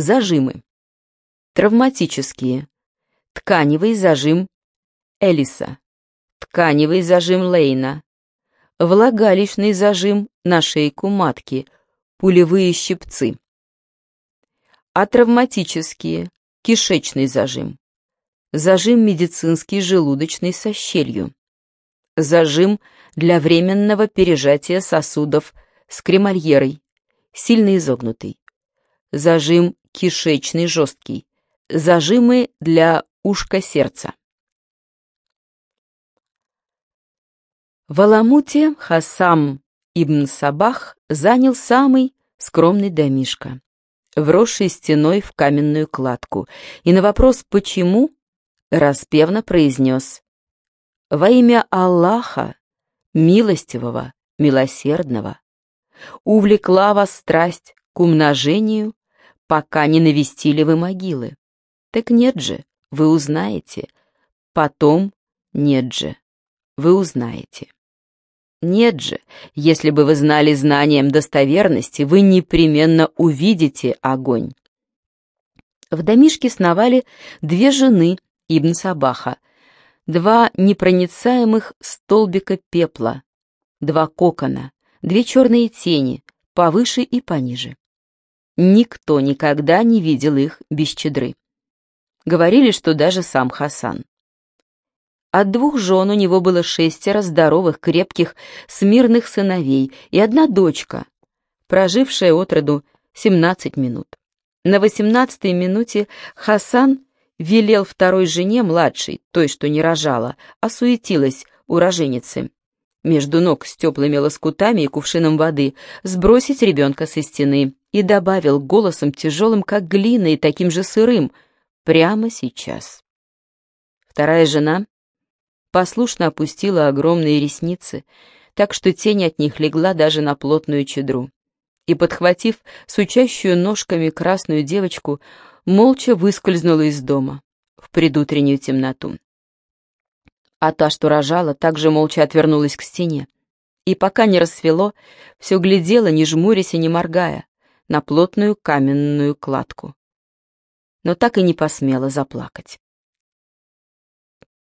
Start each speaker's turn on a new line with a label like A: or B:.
A: Зажимы. Травматические. Тканевый зажим Элиса. Тканевый зажим Лейна. Влагалищный зажим на шейку матки. Пулевые щипцы. Атравматические. Кишечный зажим. Зажим медицинский желудочный со щелью. Зажим для временного пережатия сосудов с кремальерой, сильно изогнутый. Зажим кишечный жесткий. Зажимы для ушка сердца. В Аламуте Хасам ибн Сабах занял самый скромный домишко, вросший стеной в каменную кладку, и на вопрос «почему?» распевно произнес «Во имя Аллаха, милостивого, милосердного, увлекла вас страсть к умножению, пока не навестили вы могилы. Так нет же, вы узнаете. Потом нет же, вы узнаете. Нет же, если бы вы знали знанием достоверности, вы непременно увидите огонь. В домишке сновали две жены Ибн Сабаха, два непроницаемых столбика пепла, два кокона, две черные тени, повыше и пониже. Никто никогда не видел их без чедры. Говорили, что даже сам Хасан. От двух жен у него было шестеро здоровых, крепких, смирных сыновей и одна дочка, прожившая от роду 17 минут. На восемнадцатой минуте Хасан велел второй жене, младшей, той, что не рожала, осуетилась у роженицы, между ног с теплыми лоскутами и кувшином воды, сбросить ребенка со стены и добавил голосом тяжелым, как глина, и таким же сырым, прямо сейчас. Вторая жена послушно опустила огромные ресницы, так что тень от них легла даже на плотную чедру, и, подхватив сучащую ножками красную девочку, молча выскользнула из дома в предутреннюю темноту. А та, что рожала, также молча отвернулась к стене. И пока не рассвело, все глядела, не жмурясь и не моргая, на плотную каменную кладку. Но так и не посмела заплакать.